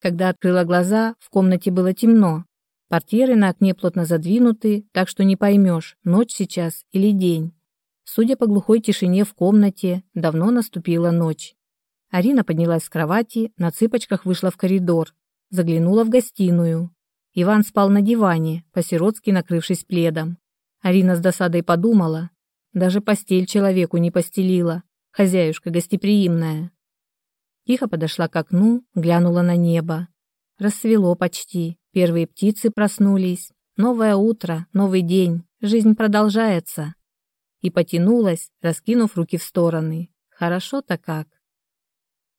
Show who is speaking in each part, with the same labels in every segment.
Speaker 1: Когда открыла глаза, в комнате было темно. Портьеры на окне плотно задвинуты, так что не поймешь, ночь сейчас или день. Судя по глухой тишине в комнате, давно наступила ночь. Арина поднялась с кровати, на цыпочках вышла в коридор, заглянула в гостиную. Иван спал на диване, по-сиротски накрывшись пледом. Арина с досадой подумала, даже постель человеку не постелила, хозяюшка гостеприимная. Тихо подошла к окну, глянула на небо. Рассвело почти, первые птицы проснулись. Новое утро, новый день, жизнь продолжается. И потянулась, раскинув руки в стороны. Хорошо-то как.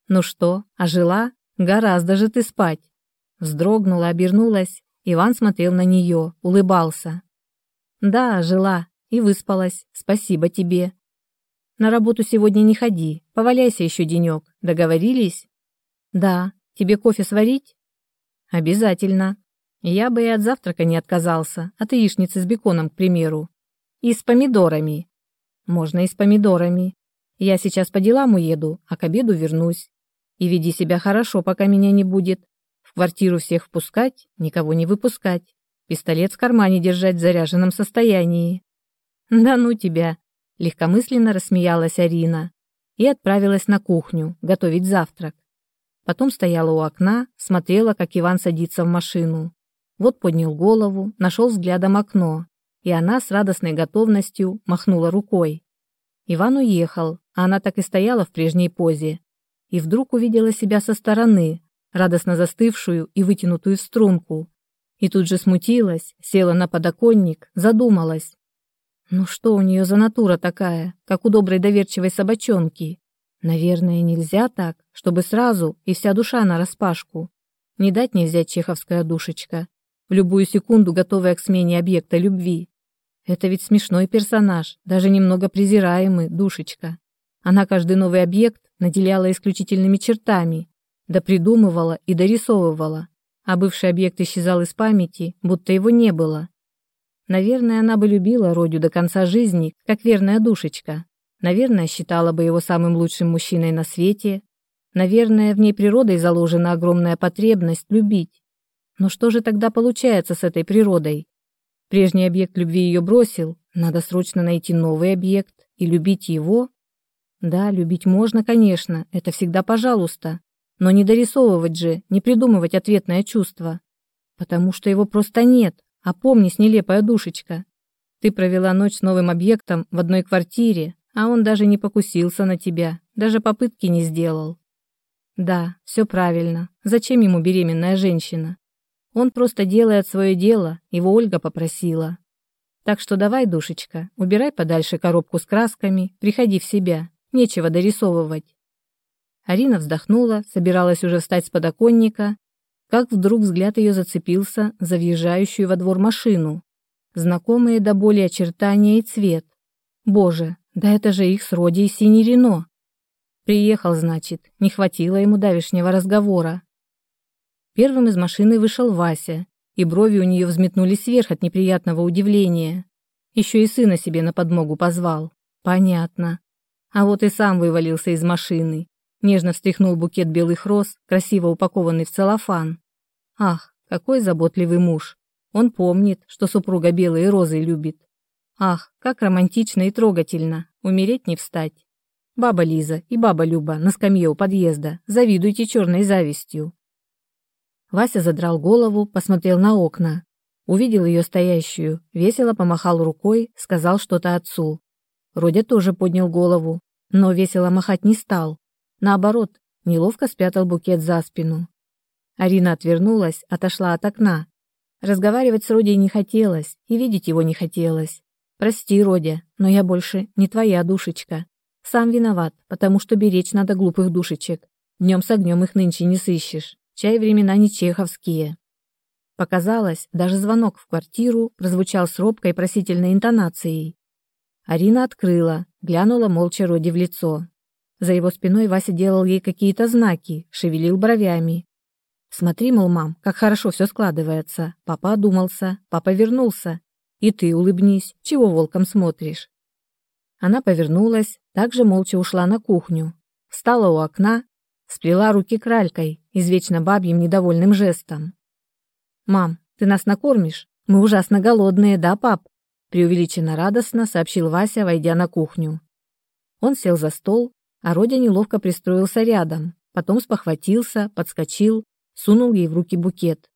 Speaker 1: Ну что, ожила? Гораздо же ты спать. Вздрогнула, обернулась. Иван смотрел на нее, улыбался. Да, ожила и выспалась. Спасибо тебе. На работу сегодня не ходи, поваляйся еще денек. Договорились? Да. Тебе кофе сварить? Обязательно. Я бы и от завтрака не отказался, от яичницы с беконом, к примеру. И с помидорами. Можно и с помидорами. Я сейчас по делам уеду, а к обеду вернусь. И веди себя хорошо, пока меня не будет. В квартиру всех впускать, никого не выпускать. Пистолет в кармане держать в заряженном состоянии. Да ну тебя, легкомысленно рассмеялась Арина и отправилась на кухню готовить завтрак. Потом стояла у окна, смотрела, как Иван садится в машину. Вот поднял голову, нашел взглядом окно, и она с радостной готовностью махнула рукой. Иван уехал, а она так и стояла в прежней позе, и вдруг увидела себя со стороны, радостно застывшую и вытянутую в струнку. И тут же смутилась, села на подоконник, задумалась. Ну что у нее за натура такая, как у доброй доверчивой собачонки? Наверное, нельзя так, чтобы сразу и вся душа на распашку. Не дать не взять чеховская душечка, в любую секунду готовая к смене объекта любви. Это ведь смешной персонаж, даже немного презираемый, душечка. Она каждый новый объект наделяла исключительными чертами, да придумывала и дорисовывала, а бывший объект исчезал из памяти, будто его не было. Наверное, она бы любила Родю до конца жизни, как верная душечка. Наверное, считала бы его самым лучшим мужчиной на свете. Наверное, в ней природой заложена огромная потребность любить. Но что же тогда получается с этой природой? Прежний объект любви ее бросил, надо срочно найти новый объект и любить его да, любить можно, конечно, это всегда пожалуйста, но не дорисовывать же, не придумывать ответное чувство. Потому что его просто нет, а помнись, нелепая душечка. Ты провела ночь с новым объектом в одной квартире, а он даже не покусился на тебя, даже попытки не сделал. Да, все правильно. Зачем ему беременная женщина? Он просто делает свое дело, его Ольга попросила. Так что давай, душечка, убирай подальше коробку с красками, приходи в себя. Нечего дорисовывать. Арина вздохнула, собиралась уже встать с подоконника, как вдруг взгляд ее зацепился за въезжающую во двор машину. Знакомые до боли очертания и цвет. Боже, да это же их с Роди и синий Рено. Приехал, значит, не хватило ему давешнего разговора. Первым из машины вышел Вася, и брови у нее взметнулись вверх от неприятного удивления. Еще и сына себе на подмогу позвал. Понятно. А вот и сам вывалился из машины. Нежно встряхнул букет белых роз, красиво упакованный в целлофан. Ах, какой заботливый муж. Он помнит, что супруга белые розы любит. Ах, как романтично и трогательно. Умереть не встать. Баба Лиза и баба Люба на скамье у подъезда. Завидуйте черной завистью. Вася задрал голову, посмотрел на окна. Увидел ее стоящую, весело помахал рукой, сказал что-то отцу. Родя тоже поднял голову, но весело махать не стал. Наоборот, неловко спрятал букет за спину. Арина отвернулась, отошла от окна. Разговаривать с Родей не хотелось, и видеть его не хотелось. «Прости, Родя, но я больше не твоя душечка. Сам виноват, потому что беречь надо глупых душечек. Днем с огнем их нынче не сыщешь. Чай времена не чеховские». Показалось, даже звонок в квартиру прозвучал с робкой просительной интонацией. Арина открыла, глянула молча Роди в лицо. За его спиной Вася делал ей какие-то знаки, шевелил бровями. «Смотри, мол, мам, как хорошо все складывается. Папа одумался, папа вернулся. И ты улыбнись, чего волком смотришь?» Она повернулась, также молча ушла на кухню. Встала у окна, сплела руки кралькой, извечно бабьим недовольным жестом. «Мам, ты нас накормишь? Мы ужасно голодные, да, пап?» преувеличенно радостно сообщил Вася, войдя на кухню. Он сел за стол, а Родя неловко пристроился рядом, потом спохватился, подскочил, сунул ей в руки букет.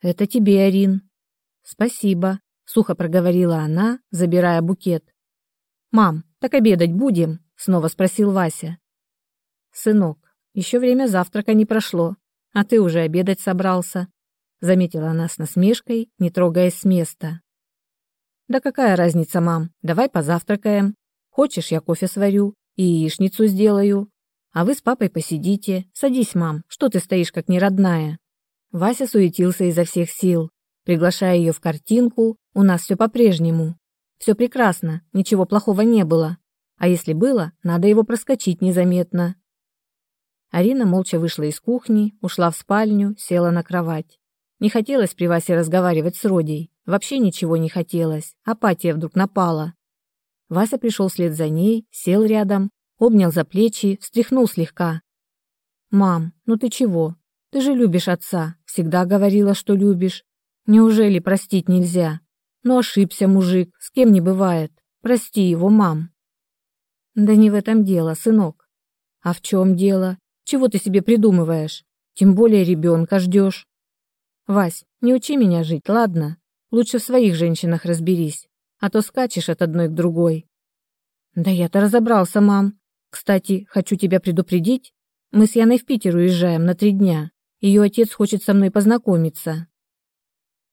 Speaker 1: «Это тебе, Арин». «Спасибо», — сухо проговорила она, забирая букет. «Мам, так обедать будем?» — снова спросил Вася. «Сынок, еще время завтрака не прошло, а ты уже обедать собрался», — заметила она с насмешкой, не трогаясь с места. «Да какая разница, мам, давай позавтракаем. Хочешь, я кофе сварю и яичницу сделаю. А вы с папой посидите. Садись, мам, что ты стоишь как неродная?» Вася суетился изо всех сил, приглашая ее в картинку «У нас все по-прежнему». Все прекрасно, ничего плохого не было. А если было, надо его проскочить незаметно. Арина молча вышла из кухни, ушла в спальню, села на кровать. Не хотелось при Васе разговаривать с Родей. Вообще ничего не хотелось. Апатия вдруг напала. Вася пришел вслед за ней, сел рядом, обнял за плечи, встряхнул слегка. «Мам, ну ты чего? Ты же любишь отца, всегда говорила, что любишь. Неужели простить нельзя? Ну ошибся мужик, с кем не бывает. Прости его, мам». «Да не в этом дело, сынок». «А в чем дело? Чего ты себе придумываешь? Тем более ребенка ждешь. Вась, не учи меня жить, ладно? Лучше в своих женщинах разберись, а то скачешь от одной к другой. Да я-то разобрался, мам. Кстати, хочу тебя предупредить. Мы с Яной в Питер уезжаем на три дня. Ее отец хочет со мной познакомиться.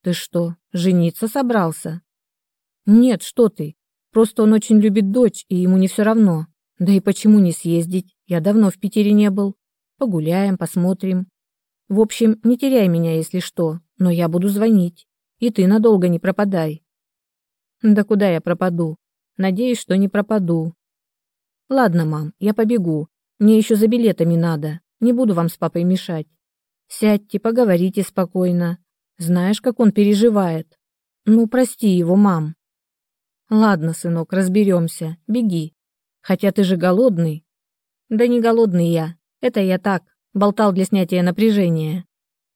Speaker 1: Ты что, жениться собрался? Нет, что ты. Просто он очень любит дочь, и ему не все равно. Да и почему не съездить? Я давно в Питере не был. Погуляем, посмотрим. В общем, не теряй меня, если что, но я буду звонить. И ты надолго не пропадай. Да куда я пропаду? Надеюсь, что не пропаду. Ладно, мам, я побегу. Мне еще за билетами надо. Не буду вам с папой мешать. Сядьте, поговорите спокойно. Знаешь, как он переживает. Ну, прости его, мам. Ладно, сынок, разберемся. Беги. Хотя ты же голодный. Да не голодный я. Это я так, болтал для снятия напряжения.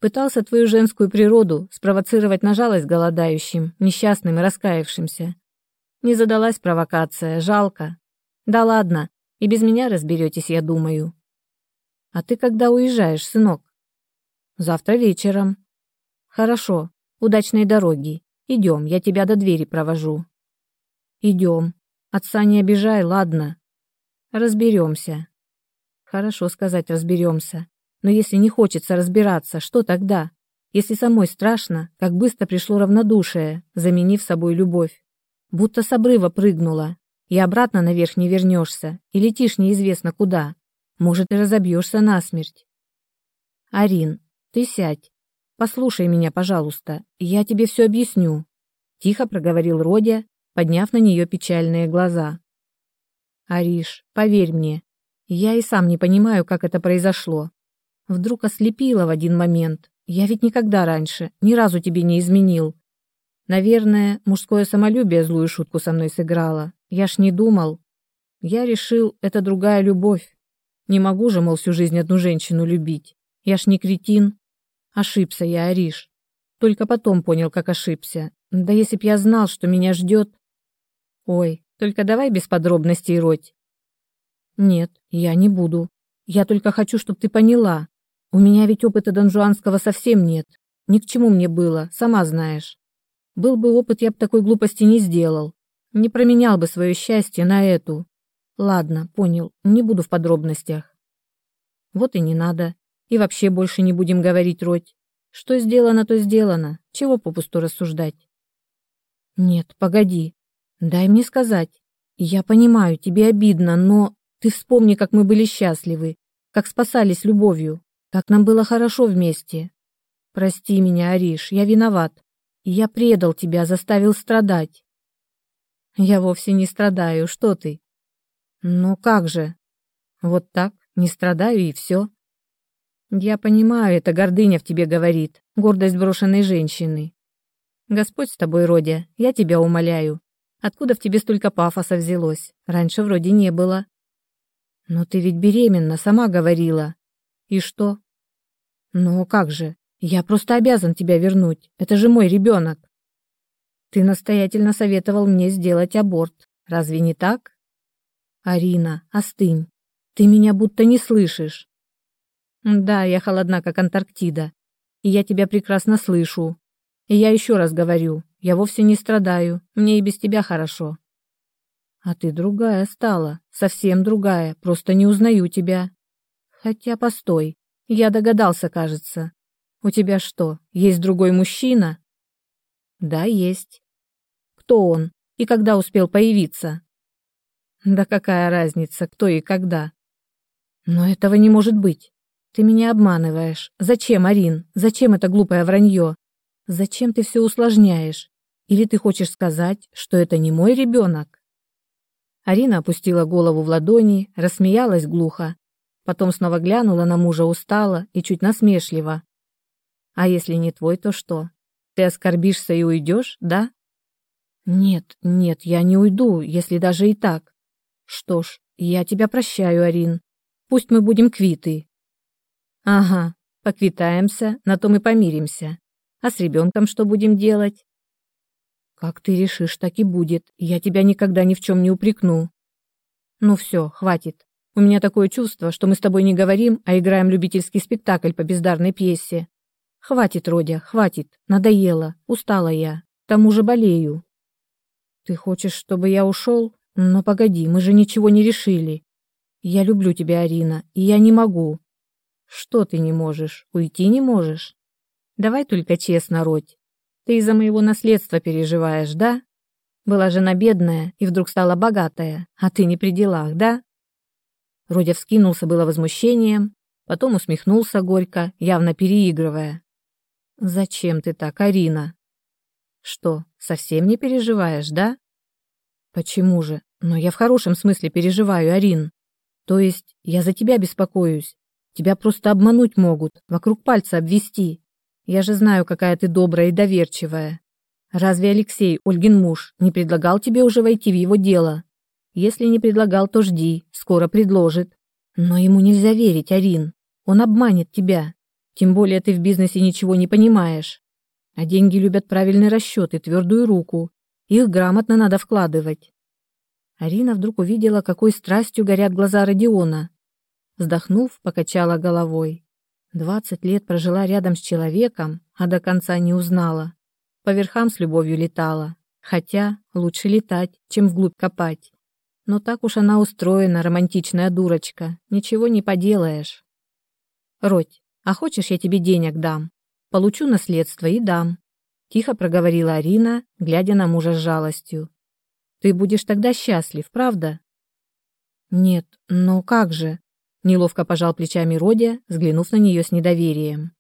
Speaker 1: Пытался твою женскую природу спровоцировать на жалость голодающим, несчастным и раскаявшимся. Не задалась провокация, жалко. Да ладно, и без меня разберетесь, я думаю. А ты когда уезжаешь, сынок? Завтра вечером. Хорошо, удачной дороги. Идем, я тебя до двери провожу. Идем. Отца не обижай, ладно? Разберемся. Хорошо сказать разберемся. Но если не хочется разбираться, что тогда? Если самой страшно, как быстро пришло равнодушие, заменив собой любовь. Будто с обрыва прыгнула, и обратно наверх не вернешься, и летишь неизвестно куда. Может, и разобьешься насмерть. Арин, ты сядь. Послушай меня, пожалуйста, я тебе все объясню. Тихо проговорил Родя, подняв на нее печальные глаза. Ариш, поверь мне, я и сам не понимаю, как это произошло. Вдруг ослепило в один момент. Я ведь никогда раньше ни разу тебе не изменил. Наверное, мужское самолюбие злую шутку со мной сыграло. Я ж не думал. Я решил, это другая любовь. Не могу же, мол, всю жизнь одну женщину любить. Я ж не кретин. Ошибся я, Ариш. Только потом понял, как ошибся. Да если б я знал, что меня ждет... Ой, только давай без подробностей, Роть. Нет, я не буду. Я только хочу, чтобы ты поняла. У меня ведь опыта донжуанского совсем нет. Ни к чему мне было, сама знаешь. Был бы опыт, я бы такой глупости не сделал. Не променял бы свое счастье на эту. Ладно, понял, не буду в подробностях. Вот и не надо. И вообще больше не будем говорить, Роть. Что сделано, то сделано. Чего попусту рассуждать? Нет, погоди. Дай мне сказать. Я понимаю, тебе обидно, но ты вспомни, как мы были счастливы, как спасались любовью, как нам было хорошо вместе. Прости меня, Ариш, я виноват. Я предал тебя, заставил страдать. Я вовсе не страдаю, что ты? Ну как же? Вот так, не страдаю и все. Я понимаю, это гордыня в тебе говорит, гордость брошенной женщины. Господь с тобой, Родя, я тебя умоляю. Откуда в тебе столько пафоса взялось? Раньше вроде не было. «Но ты ведь беременна, сама говорила». И что? Ну как же? Я просто обязан тебя вернуть. Это же мой ребенок. Ты настоятельно советовал мне сделать аборт. Разве не так? Арина, остынь. Ты меня будто не слышишь. Да, я холодна, как Антарктида. И я тебя прекрасно слышу. И я еще раз говорю, я вовсе не страдаю. Мне и без тебя хорошо. А ты другая стала, совсем другая, просто не узнаю тебя. Хотя постой, я догадался, кажется. У тебя что, есть другой мужчина? Да, есть. Кто он и когда успел появиться? Да какая разница, кто и когда? Но этого не может быть. Ты меня обманываешь. Зачем, Арин? Зачем это глупое вранье? Зачем ты все усложняешь? Или ты хочешь сказать, что это не мой ребенок? Арина опустила голову в ладони, рассмеялась глухо. Потом снова глянула на мужа устало и чуть насмешливо. «А если не твой, то что? Ты оскорбишься и уйдешь, да?» «Нет, нет, я не уйду, если даже и так. Что ж, я тебя прощаю, Арин. Пусть мы будем квиты». «Ага, поквитаемся, на том и помиримся. А с ребенком что будем делать?» Как ты решишь, так и будет. Я тебя никогда ни в чем не упрекну. Ну все, хватит. У меня такое чувство, что мы с тобой не говорим, а играем любительский спектакль по бездарной пьесе. Хватит, Родя, хватит. Надоело. Устала я. К тому же болею. Ты хочешь, чтобы я ушел? Но погоди, мы же ничего не решили. Я люблю тебя, Арина, и я не могу. Что ты не можешь? Уйти не можешь? Давай только честно, Родь. Ты из-за моего наследства переживаешь, да? Была жена бедная и вдруг стала богатая, а ты не при делах, да?» Родя вскинулся было возмущением, потом усмехнулся горько, явно переигрывая. «Зачем ты так, Арина?» «Что, совсем не переживаешь, да?» «Почему же? Но я в хорошем смысле переживаю, Арин. То есть я за тебя беспокоюсь. Тебя просто обмануть могут, вокруг пальца обвести. Я же знаю, какая ты добрая и доверчивая. Разве Алексей, Ольгин муж, не предлагал тебе уже войти в его дело? Если не предлагал, то жди, скоро предложит. Но ему нельзя верить, Арин. Он обманет тебя. Тем более ты в бизнесе ничего не понимаешь. А деньги любят правильный расчет и твердую руку. Их грамотно надо вкладывать. Арина вдруг увидела, какой страстью горят глаза Родиона. Вздохнув, покачала головой. Двадцать лет прожила рядом с человеком, а до конца не узнала. По верхам с любовью летала. Хотя лучше летать, чем вглубь копать. Но так уж она устроена, романтичная дурочка. Ничего не поделаешь. Родь, а хочешь, я тебе денег дам? Получу наследство и дам. Тихо проговорила Арина, глядя на мужа с жалостью. Ты будешь тогда счастлив, правда? Нет, но как же? Неловко пожал плечами Родя, взглянув на нее с недоверием.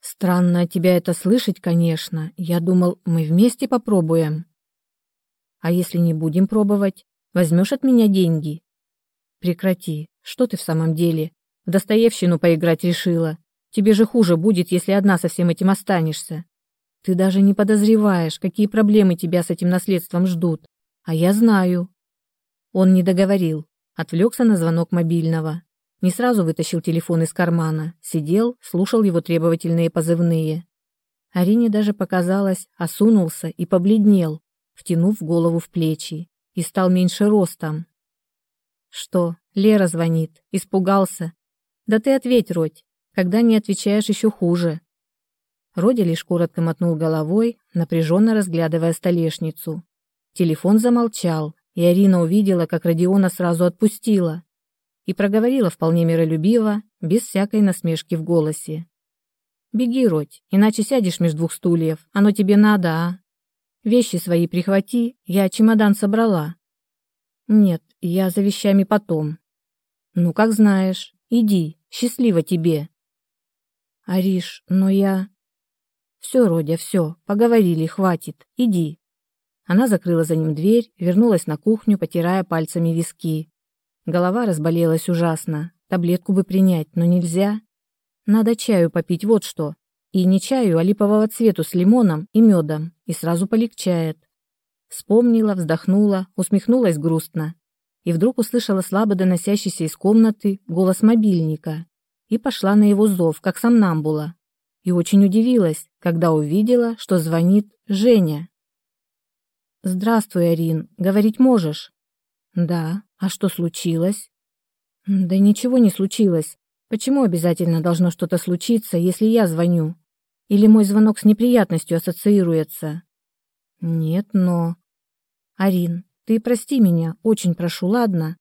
Speaker 1: «Странно тебя это слышать, конечно. Я думал, мы вместе попробуем». «А если не будем пробовать? Возьмешь от меня деньги?» «Прекрати. Что ты в самом деле? В Достоевщину поиграть решила. Тебе же хуже будет, если одна со всем этим останешься. Ты даже не подозреваешь, какие проблемы тебя с этим наследством ждут. А я знаю». Он не договорил, отвлекся на звонок мобильного. Не сразу вытащил телефон из кармана, сидел, слушал его требовательные позывные. Арине даже показалось, осунулся и побледнел, втянув голову в плечи, и стал меньше ростом. «Что, Лера звонит? Испугался? Да ты ответь, Родь. Когда не отвечаешь, еще хуже». Родя лишь коротко мотнул головой, напряженно разглядывая столешницу. Телефон замолчал, и Арина увидела, как Родиона сразу отпустила и проговорила вполне миролюбиво, без всякой насмешки в голосе. «Беги, Родь, иначе сядешь между двух стульев. Оно тебе надо, а? Вещи свои прихвати, я чемодан собрала». «Нет, я за вещами потом». «Ну, как знаешь. Иди, счастливо тебе». «Ариш, но я...» «Все, Родя, все, поговорили, хватит, иди». Она закрыла за ним дверь, вернулась на кухню, потирая пальцами виски. Голова разболелась ужасно. Таблетку бы принять, но нельзя. Надо чаю попить, вот что. И не чаю, а липового цвету с лимоном и медом, и сразу полегчает. Вспомнила, вздохнула, усмехнулась грустно. И вдруг услышала слабо доносящийся из комнаты голос мобильника. и пошла на его зов, как сомнамбула. И очень удивилась, когда увидела, что звонит Женя. «Здравствуй, Арин, говорить можешь?» «Да. А что случилось?» «Да ничего не случилось. Почему обязательно должно что-то случиться, если я звоню? Или мой звонок с неприятностью ассоциируется?» «Нет, но...» «Арин, ты прости меня, очень прошу, ладно?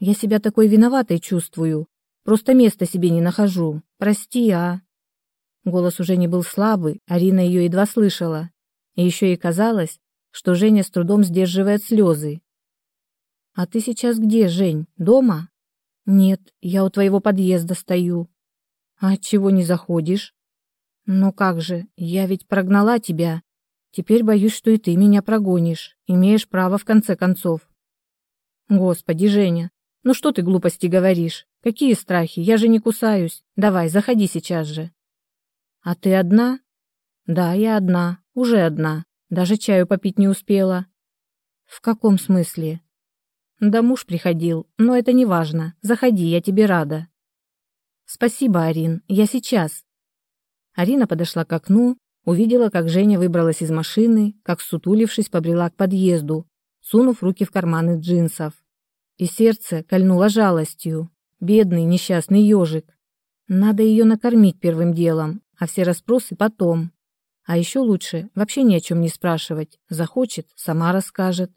Speaker 1: Я себя такой виноватой чувствую. Просто места себе не нахожу. Прости, а...» Голос уже не был слабый, Арина ее едва слышала. И еще и казалось, что Женя с трудом сдерживает слезы. «А ты сейчас где, Жень? Дома?» «Нет, я у твоего подъезда стою». «А чего не заходишь?» «Ну как же, я ведь прогнала тебя. Теперь боюсь, что и ты меня прогонишь. Имеешь право в конце концов». «Господи, Женя, ну что ты глупости говоришь? Какие страхи? Я же не кусаюсь. Давай, заходи сейчас же». «А ты одна?» «Да, я одна. Уже одна. Даже чаю попить не успела». «В каком смысле?» «Да муж приходил, но это не важно. Заходи, я тебе рада». «Спасибо, Арин. Я сейчас». Арина подошла к окну, увидела, как Женя выбралась из машины, как, сутулившись, побрела к подъезду, сунув руки в карманы джинсов. И сердце кольнуло жалостью. Бедный несчастный ежик. Надо ее накормить первым делом, а все расспросы потом. А еще лучше вообще ни о чем не спрашивать. Захочет, сама расскажет.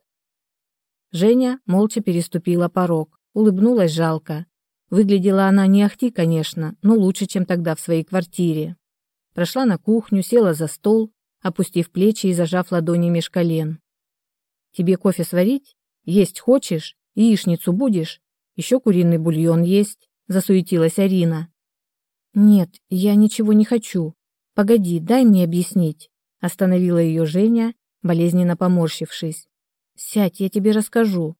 Speaker 1: Женя молча переступила порог, улыбнулась жалко. Выглядела она не ахти, конечно, но лучше, чем тогда в своей квартире. Прошла на кухню, села за стол, опустив плечи и зажав ладони меж колен. «Тебе кофе сварить? Есть хочешь? Яичницу будешь? Еще куриный бульон есть?» – засуетилась Арина. «Нет, я ничего не хочу. Погоди, дай мне объяснить», — остановила ее Женя, болезненно поморщившись. «Сядь, я тебе расскажу».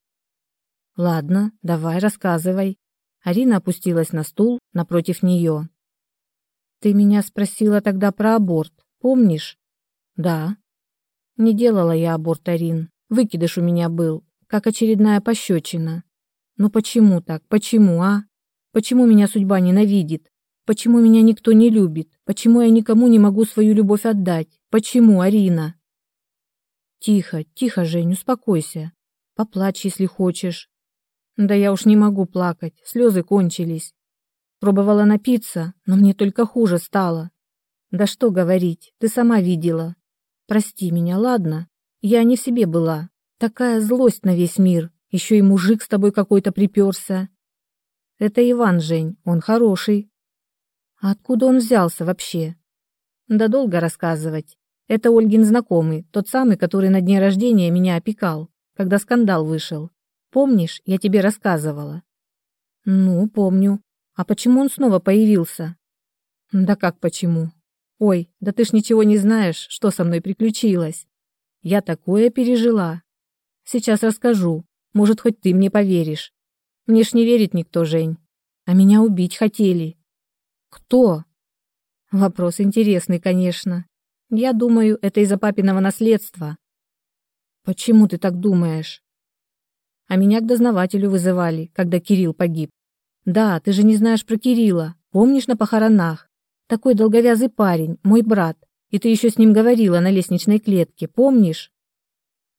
Speaker 1: «Ладно, давай, рассказывай». Арина опустилась на стул напротив нее. «Ты меня спросила тогда про аборт, помнишь?» «Да». «Не делала я аборт, Арин. Выкидыш у меня был, как очередная пощечина. Ну почему так? Почему, а? Почему меня судьба ненавидит? Почему меня никто не любит? Почему я никому не могу свою любовь отдать? Почему, Арина? Тихо, тихо, Жень, успокойся. Поплачь, если хочешь. Да я уж не могу плакать, слезы кончились. Пробовала напиться, но мне только хуже стало. Да что говорить, ты сама видела. Прости меня, ладно? Я не в себе была. Такая злость на весь мир. Еще и мужик с тобой какой-то приперся. Это Иван, Жень, он хороший, а откуда он взялся вообще? Да долго рассказывать. Это Ольгин знакомый, тот самый, который на дне рождения меня опекал, когда скандал вышел. Помнишь, я тебе рассказывала? Ну, помню. А почему он снова появился? Да как почему? Ой, да ты ж ничего не знаешь, что со мной приключилось. Я такое пережила. Сейчас расскажу. Может, хоть ты мне поверишь. Мне ж не верит никто, Жень. А меня убить хотели. Кто? Вопрос интересный, конечно. Я думаю, это из-за папиного наследства. Почему ты так думаешь? А меня к дознавателю вызывали, когда Кирилл погиб. Да, ты же не знаешь про Кирилла. Помнишь на похоронах? Такой долговязый парень, мой брат. И ты еще с ним говорила на лестничной клетке, помнишь?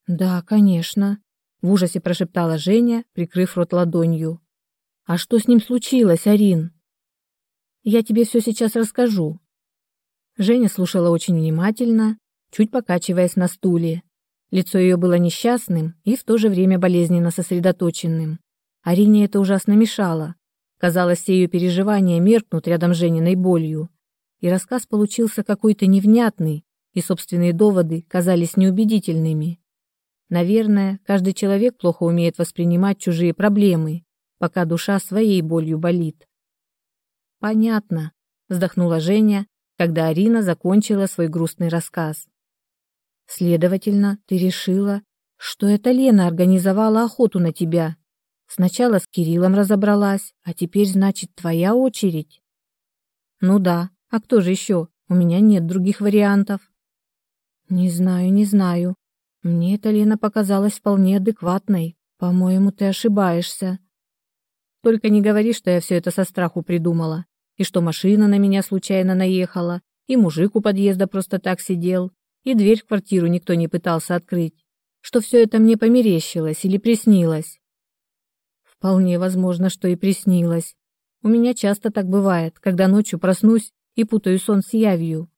Speaker 1: Да, конечно, в ужасе прошептала Женя, прикрыв рот ладонью. А что с ним случилось, Арин? Я тебе все сейчас расскажу». Женя слушала очень внимательно, чуть покачиваясь на стуле. Лицо ее было несчастным и в то же время болезненно сосредоточенным. Арине это ужасно мешало. Казалось, все ее переживания меркнут рядом с Жениной болью. И рассказ получился какой-то невнятный, и собственные доводы казались неубедительными. Наверное, каждый человек плохо умеет воспринимать чужие проблемы, пока душа своей болью болит. Понятно, вздохнула Женя, когда Арина закончила свой грустный рассказ. Следовательно, ты решила, что это Лена организовала охоту на тебя. Сначала с Кириллом разобралась, а теперь, значит, твоя очередь. Ну да, а кто же еще? У меня нет других вариантов. Не знаю, не знаю. Мне эта Лена показалась вполне адекватной. По-моему, ты ошибаешься. Только не говори, что я все это со страху придумала. и что машина на меня случайно наехала, и мужик у подъезда просто так сидел, и дверь в квартиру никто не пытался открыть, что все это мне померещилось или приснилось. Вполне возможно, что и приснилось. У меня часто так бывает, когда ночью проснусь и путаю сон с явью.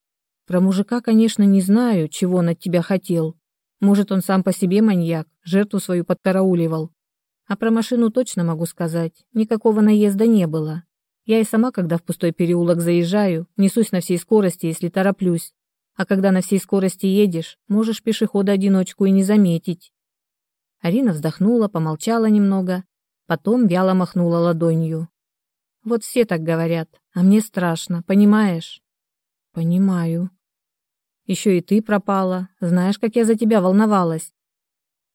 Speaker 1: Про мужика, конечно, не знаю, чего он от тебя хотел. Может, он сам по себе маньяк, жертву свою подкарауливал. А про машину точно могу сказать, никакого наезда не было. Я и сама, когда в пустой переулок заезжаю, несусь на всей скорости, если тороплюсь. А когда на всей скорости едешь, можешь пешехода-одиночку и не заметить. Арина вздохнула, помолчала немного, потом вяло махнула ладонью. Вот все так говорят, а мне страшно, понимаешь? Понимаю. Еще и ты пропала. Знаешь, как я за тебя волновалась.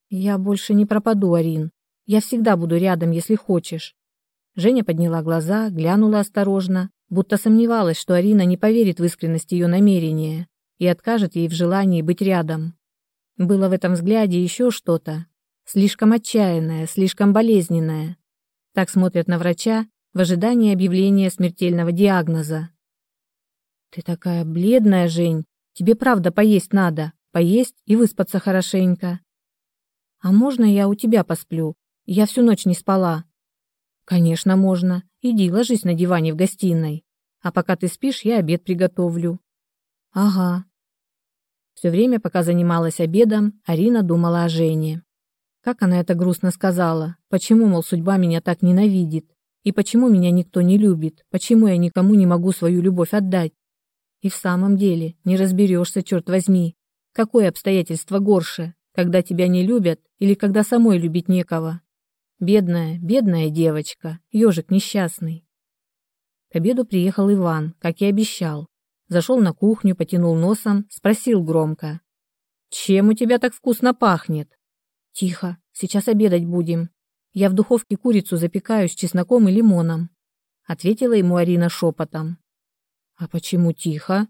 Speaker 1: Я больше не пропаду, Арин. Я всегда буду рядом, если хочешь. Женя подняла глаза, глянула осторожно, будто сомневалась, что Арина не поверит в искренность ее намерения и откажет ей в желании быть рядом. Было в этом взгляде еще что-то, слишком отчаянное, слишком болезненное. Так смотрят на врача в ожидании объявления смертельного диагноза. «Ты такая бледная, Жень, тебе правда поесть надо, поесть и выспаться хорошенько». «А можно я у тебя посплю? Я всю ночь не спала». «Конечно, можно. Иди, ложись на диване в гостиной. А пока ты спишь, я обед приготовлю». «Ага». Все время, пока занималась обедом, Арина думала о Жене. Как она это грустно сказала? Почему, мол, судьба меня так ненавидит? И почему меня никто не любит? Почему я никому не могу свою любовь отдать? И в самом деле, не разберешься, черт возьми. Какое обстоятельство горше, когда тебя не любят или когда самой любить некого? Бедная, бедная девочка, ежик несчастный. К обеду приехал Иван, как и обещал. Зашел на кухню, потянул носом, спросил громко. «Чем у тебя так вкусно пахнет?» «Тихо, сейчас обедать будем. Я в духовке курицу запекаю с чесноком и лимоном», ответила ему Арина шепотом. «А почему тихо?»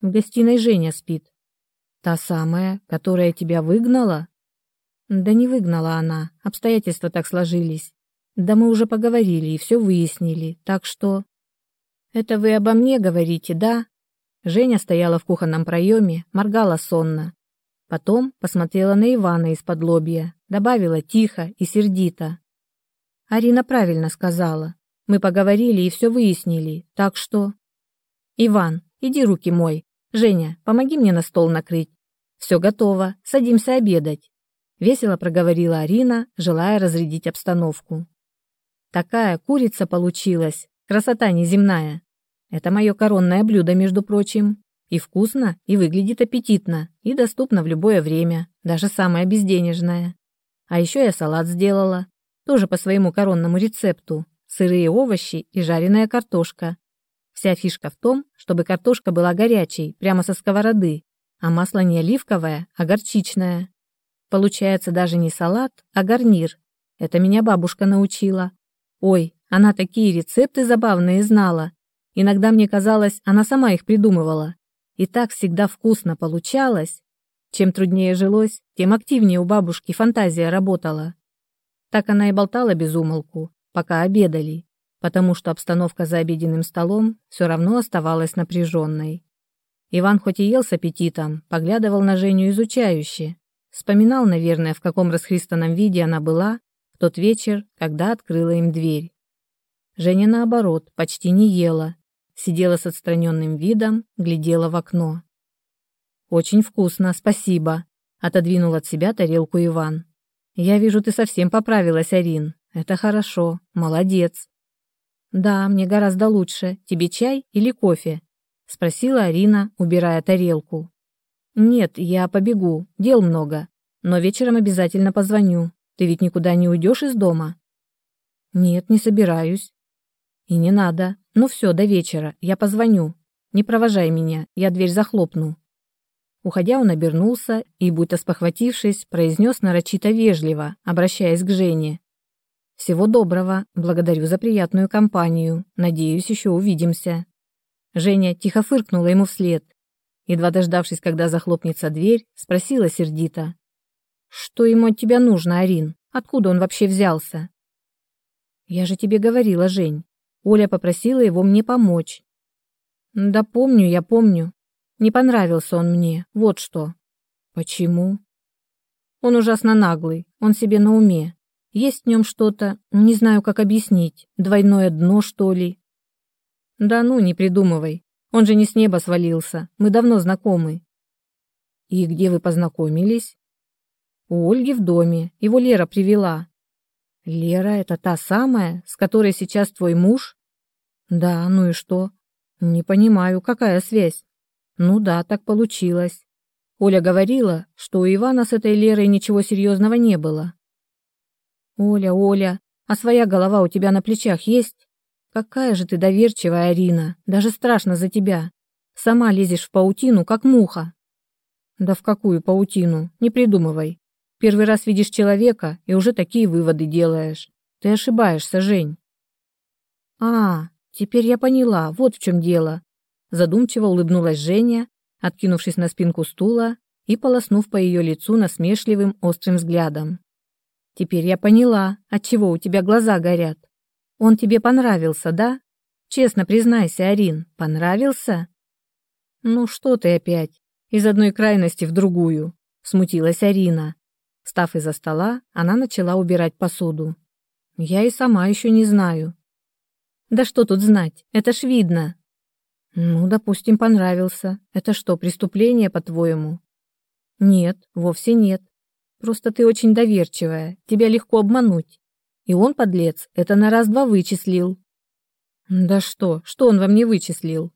Speaker 1: «В гостиной Женя спит». «Та самая, которая тебя выгнала?» Да не выгнала она, обстоятельства так сложились. Да мы уже поговорили и все выяснили, так что... Это вы обо мне говорите, да? Женя стояла в кухонном проеме, моргала сонно. Потом посмотрела на Ивана из-под лобья, добавила тихо и сердито. Арина правильно сказала. Мы поговорили и все выяснили, так что... Иван, иди руки мой. Женя, помоги мне на стол накрыть. Все готово, садимся обедать весело проговорила Арина, желая разрядить обстановку. Такая курица получилась, красота неземная. Это мое коронное блюдо, между прочим. И вкусно, и выглядит аппетитно, и доступно в любое время, даже самое безденежное. А еще я салат сделала, тоже по своему коронному рецепту. Сырые овощи и жареная картошка. Вся фишка в том, чтобы картошка была горячей, прямо со сковороды, а масло не оливковое, а горчичное. Получается даже не салат, а гарнир. Это меня бабушка научила. Ой, она такие рецепты забавные знала. Иногда мне казалось, она сама их придумывала. И так всегда вкусно получалось. Чем труднее жилось, тем активнее у бабушки фантазия работала. Так она и болтала без умолку, пока обедали, потому что обстановка за обеденным столом все равно оставалась напряженной. Иван хоть и ел с аппетитом, поглядывал на Женю изучающе, Вспоминал, наверное, в каком расхристанном виде она была в тот вечер, когда открыла им дверь. Женя, наоборот, почти не ела. Сидела с отстраненным видом, глядела в окно. «Очень вкусно, спасибо», — отодвинул от себя тарелку Иван. «Я вижу, ты совсем поправилась, Арин. Это хорошо, молодец». «Да, мне гораздо лучше. Тебе чай или кофе?» — спросила Арина, убирая тарелку. «Нет, я побегу, дел много. Но вечером обязательно позвоню. Ты ведь никуда не уйдешь из дома?» «Нет, не собираюсь». «И не надо. Ну все, до вечера. Я позвоню. Не провожай меня, я дверь захлопну». Уходя, он обернулся и, будто спохватившись, произнес нарочито вежливо, обращаясь к Жене. «Всего доброго. Благодарю за приятную компанию. Надеюсь, еще увидимся». Женя тихо фыркнула ему вслед Едва дождавшись, когда захлопнется дверь, спросила сердито. «Что ему от тебя нужно, Арин? Откуда он вообще взялся?» «Я же тебе говорила, Жень. Оля попросила его мне помочь. Да помню, я помню. Не понравился он мне, вот что. Почему? Он ужасно наглый, он себе на уме. Есть в нем что-то, не знаю, как объяснить, двойное дно, что ли. Да ну, не придумывай. Он же не с неба свалился, мы давно знакомы. И где вы познакомились? У Ольги в доме, его Лера привела. Лера — это та самая, с которой сейчас твой муж? Да, ну и что? Не понимаю, какая связь? Ну да, так получилось. Оля говорила, что у Ивана с этой Лерой ничего серьезного не было. Оля, Оля, а своя голова у тебя на плечах есть? Какая же ты доверчивая, Арина, даже страшно за тебя. Сама лезешь в паутину, как муха. Да в какую паутину? Не придумывай. Первый раз видишь человека и уже такие выводы делаешь. Ты ошибаешься, Жень. А, теперь я поняла, вот в чем дело. Задумчиво улыбнулась Женя, откинувшись на спинку стула и полоснув по ее лицу насмешливым острым взглядом. «Теперь я поняла, отчего у тебя глаза горят. Он тебе понравился, да? Честно признайся, Арин, понравился?» «Ну что ты опять? Из одной крайности в другую», — смутилась Арина. Став из-за стола, она начала убирать посуду. «Я и сама еще не знаю». «Да что тут знать, это ж видно», ну, допустим, понравился. Это что, преступление, по-твоему? Нет, вовсе нет. Просто ты очень доверчивая, тебя легко обмануть. И он, подлец, это на раз-два вычислил. Да что, что он во мне вычислил?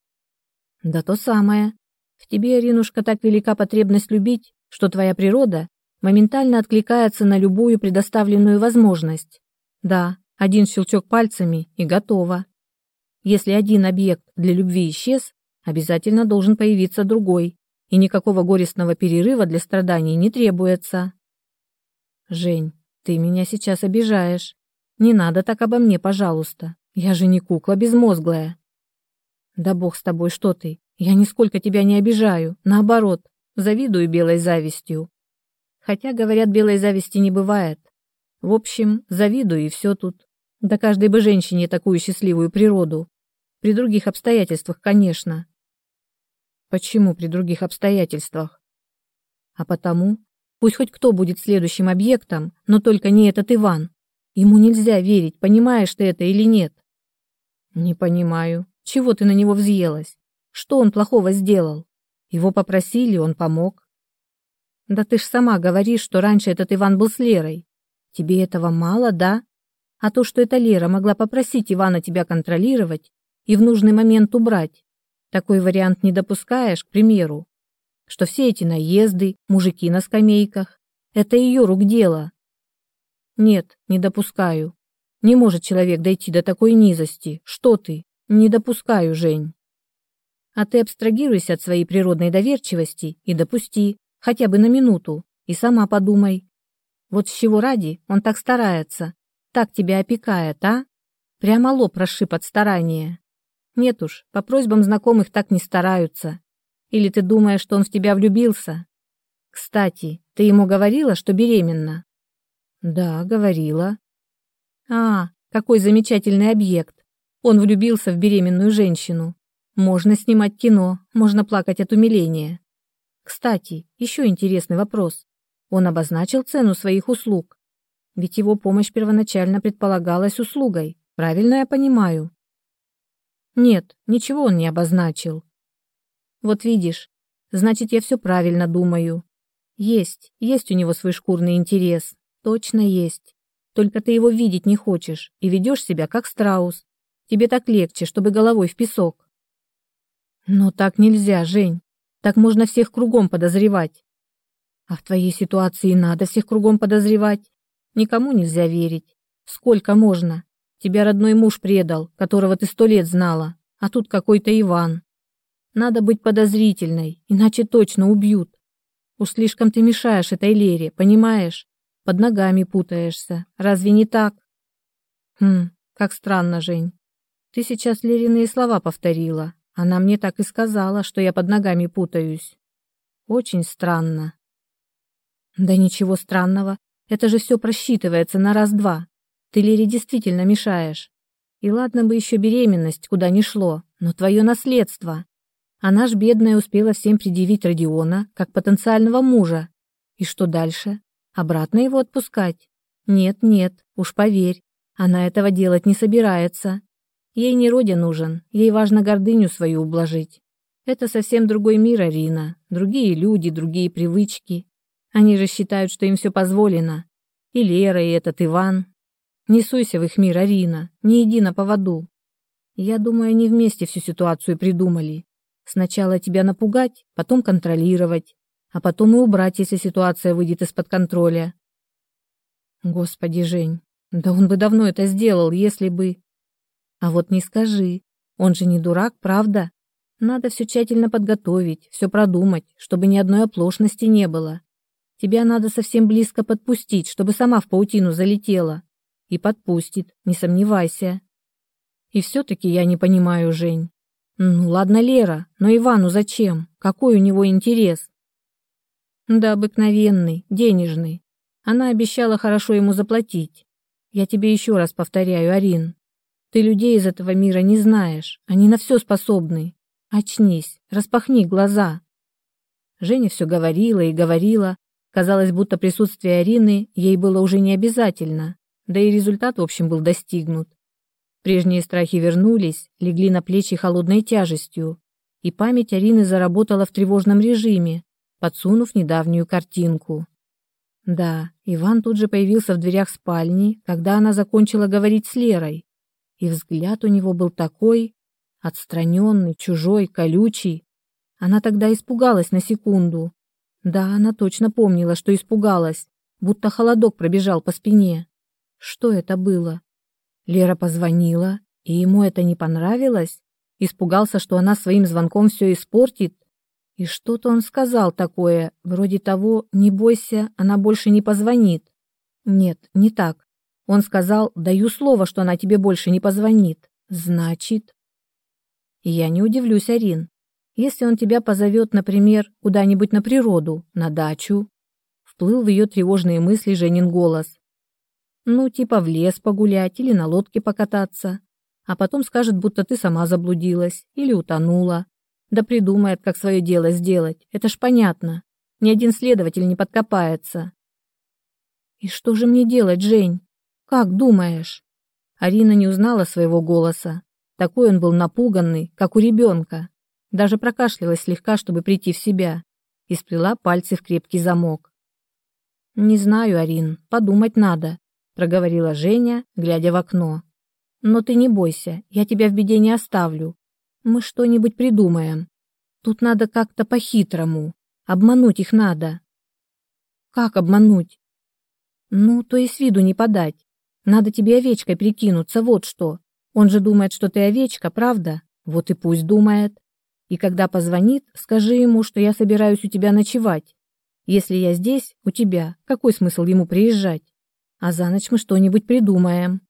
Speaker 1: Да то самое. В тебе, Аринушка, так велика потребность любить, что твоя природа моментально откликается на любую предоставленную возможность. Да, один щелчок пальцами и готово. Если один объект для любви исчез, обязательно должен появиться другой, и никакого горестного перерыва для страданий не требуется. Жень, ты меня сейчас обижаешь. Не надо так обо мне, пожалуйста. Я же не кукла безмозглая. Да бог с тобой, что ты? Я нисколько тебя не обижаю. Наоборот, завидую белой завистью. Хотя, говорят, белой зависти не бывает. В общем, завидую и все тут. Да каждой бы женщине такую счастливую природу. При других обстоятельствах, конечно. Почему при других обстоятельствах? А потому, пусть хоть кто будет следующим объектом, но только не этот Иван. Ему нельзя верить, понимаешь ты это или нет? Не понимаю. Чего ты на него взъелась? Что он плохого сделал? Его попросили, он помог. Да ты ж сама говоришь, что раньше этот Иван был с Лерой. Тебе этого мало, да? А то, что эта Лера могла попросить Ивана тебя контролировать, и в нужный момент убрать. Такой вариант не допускаешь, к примеру, что все эти наезды, мужики на скамейках — это ее рук дело. Нет, не допускаю. Не может человек дойти до такой низости. Что ты? Не допускаю, Жень. А ты абстрагируйся от своей природной доверчивости и допусти, хотя бы на минуту, и сама подумай. Вот с чего ради он так старается, так тебя опекает, а? Прямо лоб расшиб от старания. Нет уж, по просьбам знакомых так не стараются. Или ты думаешь, что он в тебя влюбился? Кстати, ты ему говорила, что беременна? Да, говорила. А, какой замечательный объект. Он влюбился в беременную женщину. Можно снимать кино, можно плакать от умиления. Кстати, еще интересный вопрос. Он обозначил цену своих услуг. Ведь его помощь первоначально предполагалась услугой. Правильно я понимаю? Нет, ничего он не обозначил. Вот видишь, значит, я все правильно думаю. Есть, есть у него свой шкурный интерес. Точно есть. Только ты его видеть не хочешь и ведешь себя как страус. Тебе так легче, чтобы головой в песок. Но так нельзя, Жень. Так можно всех кругом подозревать. А в твоей ситуации надо всех кругом подозревать. Никому нельзя верить. Сколько можно? Тебя родной муж предал, которого ты сто лет знала, а тут какой-то Иван. Надо быть подозрительной, иначе точно убьют. Уж слишком ты мешаешь этой Лере, понимаешь? Под ногами путаешься. Разве не так? Хм, как странно, Жень. Ты сейчас Лериные слова повторила. Она мне так и сказала, что я под ногами путаюсь. Очень странно. Да ничего странного. Это же все просчитывается на раз-два. Ты Лере действительно мешаешь. И ладно бы еще беременность, куда ни шло, но твое наследство. Она ж бедная успела всем предъявить Родиона как потенциального мужа. И что дальше? Обратно его отпускать? Нет, нет, уж поверь, она этого делать не собирается. Ей не Родя нужен, ей важно гордыню свою ублажить. Это совсем другой мир, Арина, другие люди, другие привычки. Они же считают, что им все позволено. И Лера, и этот Иван. Не суйся в их мир, Арина, не иди на поводу. Я думаю, они вместе всю ситуацию придумали. Сначала тебя напугать, потом контролировать, а потом и убрать, если ситуация выйдет из-под контроля. Господи, Жень, да он бы давно это сделал, если бы... А вот не скажи, он же не дурак, правда? Надо все тщательно подготовить, все продумать, чтобы ни одной оплошности не было. Тебя надо совсем близко подпустить, чтобы сама в паутину залетела. И подпустит, не сомневайся. И все-таки я не понимаю, Жень, ну ладно, Лера, но Ивану зачем? Какой у него интерес? Да обыкновенный, денежный. Она обещала хорошо ему заплатить. Я тебе еще раз повторяю, Арин. Ты людей из этого мира не знаешь. Они на все способны. Очнись, распахни глаза. Женя все говорила и говорила. Казалось, будто присутствие Арины ей было уже не обязательно. Да и результат, в общем, был достигнут. Прежние страхи вернулись, легли на плечи холодной тяжестью, и память Арины заработала в тревожном режиме, подсунув недавнюю картинку. Да, Иван тут же появился в дверях спальни, когда она закончила говорить с Лерой, и взгляд у него был такой отстраненный, чужой, колючий. Она тогда испугалась на секунду. Да, она точно помнила, что испугалась, будто холодок пробежал по спине. Что это было? Лера позвонила, и ему это не понравилось? Испугался, что она своим звонком все испортит? И что-то он сказал такое, вроде того «не бойся, она больше не позвонит». Нет, не так. Он сказал «даю слово, что она тебе больше не позвонит». Значит... Я не удивлюсь, Арин. Если он тебя позовет, например, куда-нибудь на природу, на дачу. Вплыл в ее тревожные мысли Женин голос. Ну, типа в лес погулять или на лодке покататься. А потом скажет, будто ты сама заблудилась или утонула. Да придумает, как свое дело сделать. Это ж понятно. Ни один следователь не подкопается. И что же мне делать, Жень? Как думаешь? Арина не узнала своего голоса. Такой он был напуганный, как у ребенка. Даже прокашлялась слегка, чтобы прийти в себя, и сплела пальцы в крепкий замок. «Не знаю, Арин, подумать надо проговорила Женя, глядя в окно. Но ты не бойся, я тебя в беде не оставлю. Мы что-нибудь придумаем. Тут надо как-то по-хитрому. Обмануть их надо. Как обмануть? Ну, то есть виду не подать. Надо тебе овечкой прикинуться, вот что. Он же думает, что ты овечка, правда? Вот и пусть думает. И когда позвонит, скажи ему, что я собираюсь у тебя ночевать. Если я здесь, у тебя, какой смысл ему приезжать? а за ночь мы что-нибудь придумаем».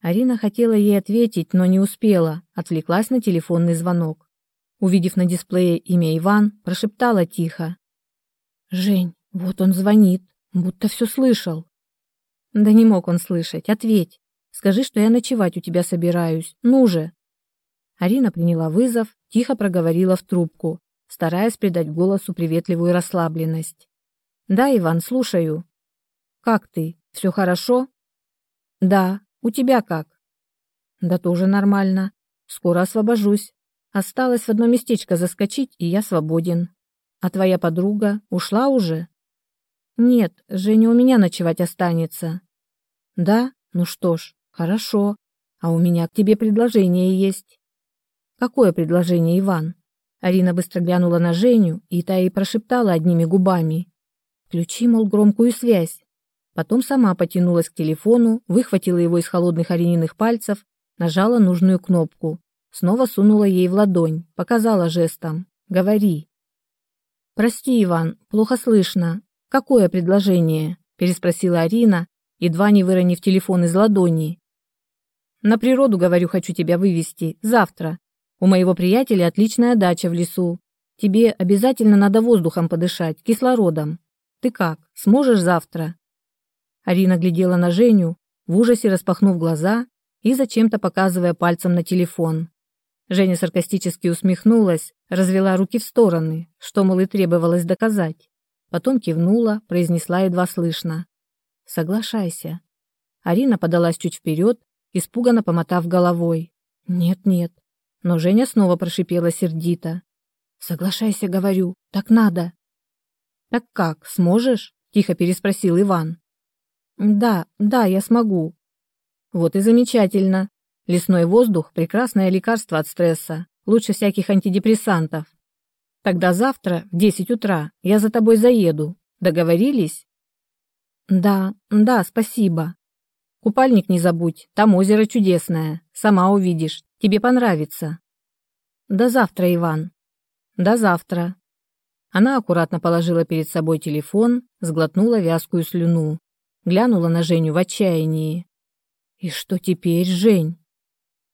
Speaker 1: Арина хотела ей ответить, но не успела, отвлеклась на телефонный звонок. Увидев на дисплее имя Иван, прошептала тихо. «Жень, вот он звонит, будто все слышал». «Да не мог он слышать, ответь. Скажи, что я ночевать у тебя собираюсь, ну же». Арина приняла вызов, тихо проговорила в трубку, стараясь придать голосу приветливую расслабленность. «Да, Иван, слушаю». «Как ты? Все хорошо? Да. У тебя как? Да тоже нормально. Скоро освобожусь. Осталось в одно местечко заскочить, и я свободен. А твоя подруга ушла уже? Нет, Женя у меня ночевать останется. Да? Ну что ж, хорошо. А у меня к тебе предложение есть. Какое предложение, Иван? Арина быстро глянула на Женю, и та ей прошептала одними губами. Включи, мол, громкую связь. Потом сама потянулась к телефону, выхватила его из холодных олениных пальцев, нажала нужную кнопку. Снова сунула ей в ладонь, показала жестом. «Говори». «Прости, Иван, плохо слышно. Какое предложение?» – переспросила Арина, едва не выронив телефон из ладони. «На природу, говорю, хочу тебя вывести. Завтра. У моего приятеля отличная дача в лесу. Тебе обязательно надо воздухом подышать, кислородом. Ты как, сможешь завтра?» Арина глядела на Женю, в ужасе распахнув глаза, и зачем-то показывая пальцем на телефон. Женя саркастически усмехнулась, развела руки в стороны, что, мол, и требовалось доказать. Потом кивнула, произнесла едва слышно. «Соглашайся». Арина подалась чуть вперед, испуганно помотав головой. «Нет-нет». Но Женя снова прошипела сердито. «Соглашайся, говорю, так надо». «Так как, сможешь?» – тихо переспросил Иван. «Да, да, я смогу». «Вот и замечательно. Лесной воздух – прекрасное лекарство от стресса, лучше всяких антидепрессантов. Тогда завтра в десять утра я за тобой заеду. Договорились? Да, да, спасибо. Купальник не забудь, там озеро чудесное. Сама увидишь, тебе понравится. До завтра, Иван. До завтра. Она аккуратно положила перед собой телефон, сглотнула вязкую слюну, глянула на Женю в отчаянии. И что теперь, Жень?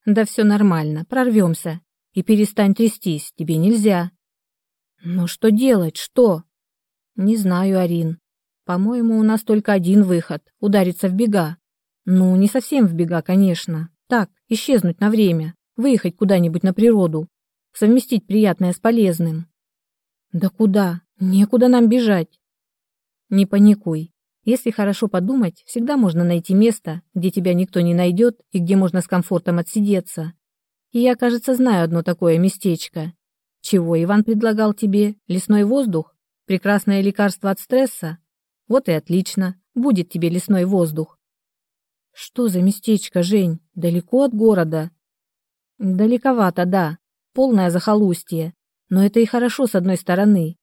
Speaker 1: Да все нормально, прорвемся. И перестань трястись, тебе нельзя. Ну что делать, что? Не знаю, Арин. По-моему, у нас только один выход — удариться в бега. Ну, не совсем в бега, конечно. Так, исчезнуть на время, выехать куда-нибудь на природу, совместить приятное с полезным. Да куда? Некуда нам бежать. Не паникуй. Если хорошо подумать, всегда можно найти место, где тебя никто не найдет и где можно с комфортом отсидеться. И я, кажется, знаю одно такое местечко. Чего Иван предлагал тебе? Лесной воздух? Прекрасное лекарство от стресса? Вот и отлично. Будет тебе лесной воздух. Что за местечко, Жень? Далеко от города? Далековато, да. Полное захолустье. Но это и хорошо с одной стороны.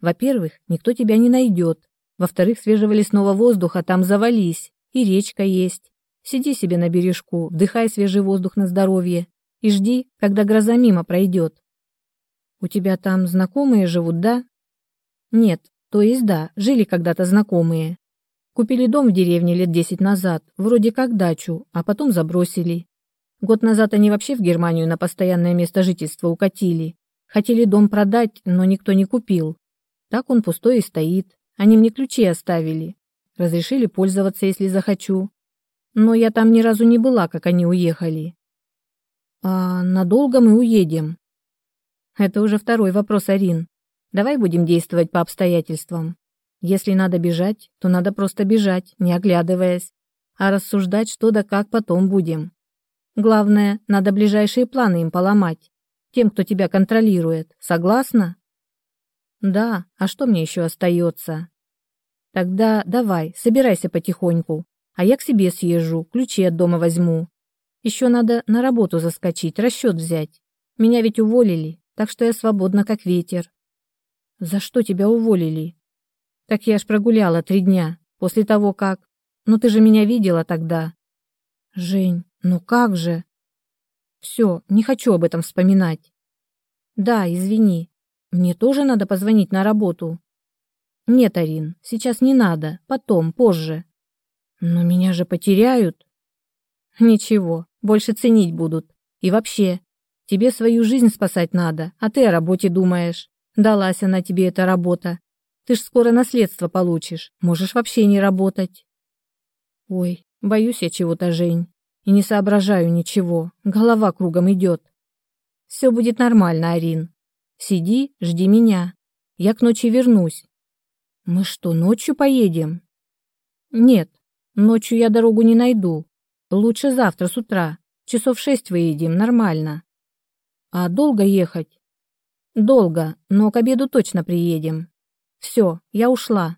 Speaker 1: Во-первых, никто тебя не найдет. Во-вторых, свежего лесного воздуха там завались. И речка есть. Сиди себе на бережку, вдыхай свежий воздух на здоровье и жди, когда гроза мимо пройдет. У тебя там знакомые живут, да? Нет, то есть да, жили когда-то знакомые. Купили дом в деревне лет десять назад, вроде как дачу, а потом забросили. Год назад они вообще в Германию на постоянное место жительства укатили. Хотели дом продать, но никто не купил. Так он пустой и стоит. Они мне ключи оставили. Разрешили пользоваться, если захочу. Но я там ни разу не была, как они уехали. А надолго мы уедем? Это уже второй вопрос, Арин. Давай будем действовать по обстоятельствам. Если надо бежать, то надо просто бежать, не оглядываясь. А рассуждать, что да как потом будем. Главное, надо ближайшие планы им поломать. Тем, кто тебя контролирует. Согласна? Да, а что мне еще остается? Тогда давай, собирайся потихоньку. А я к себе съезжу, ключи от дома возьму. Еще надо на работу заскочить, расчет взять. Меня ведь уволили, так что я свободна, как ветер. За что тебя уволили? Так я ж прогуляла три дня, после того как... Ну ты же меня видела тогда. Жень, ну как же? Все, не хочу об этом вспоминать. Да, извини. Мне тоже надо позвонить на работу. Нет, Арин, сейчас не надо, потом, позже. Но меня же потеряют. Ничего, больше ценить будут. И вообще, Тебе свою жизнь спасать надо, а ты о работе думаешь. Далась она тебе эта работа. Ты ж скоро наследство получишь, можешь вообще не работать. Ой, боюсь я чего-то, Жень, и не соображаю ничего, голова кругом идет. Все будет нормально, Арин. Сиди, жди меня. Я к ночи вернусь. Мы что, ночью поедем? Нет, ночью я дорогу не найду. Лучше завтра с утра. Часов шесть выедем, нормально. А долго ехать? Долго, но к обеду точно приедем. Все, я ушла.